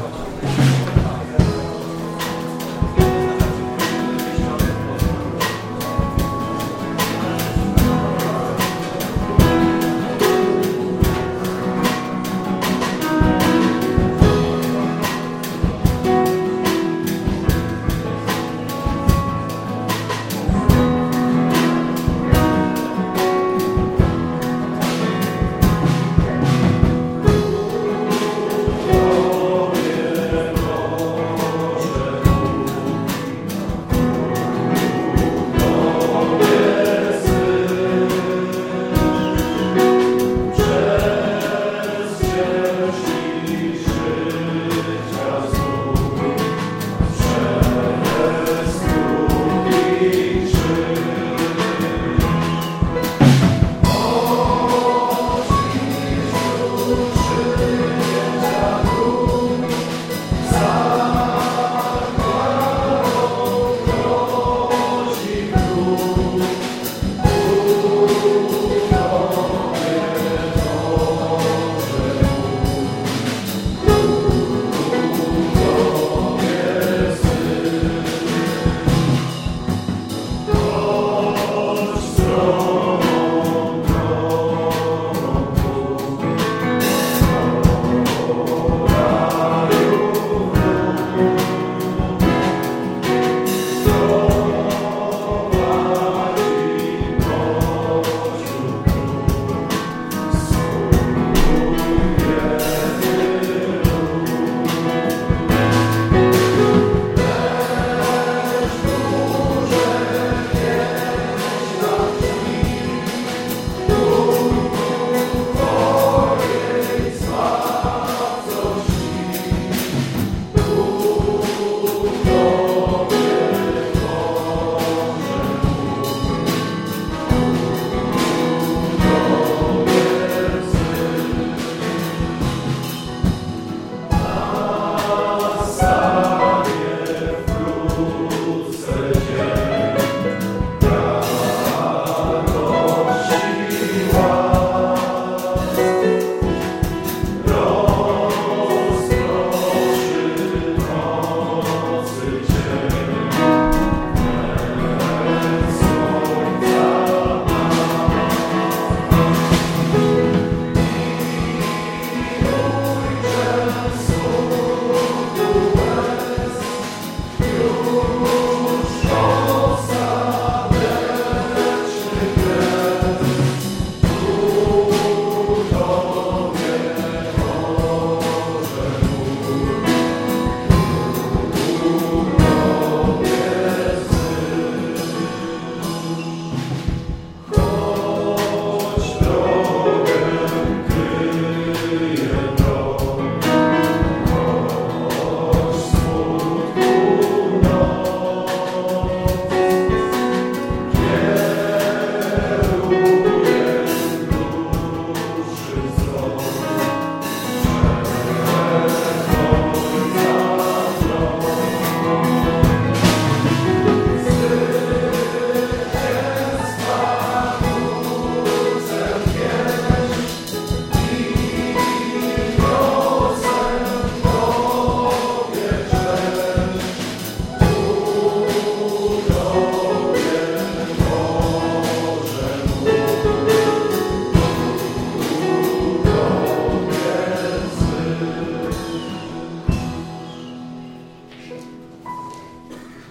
Amen.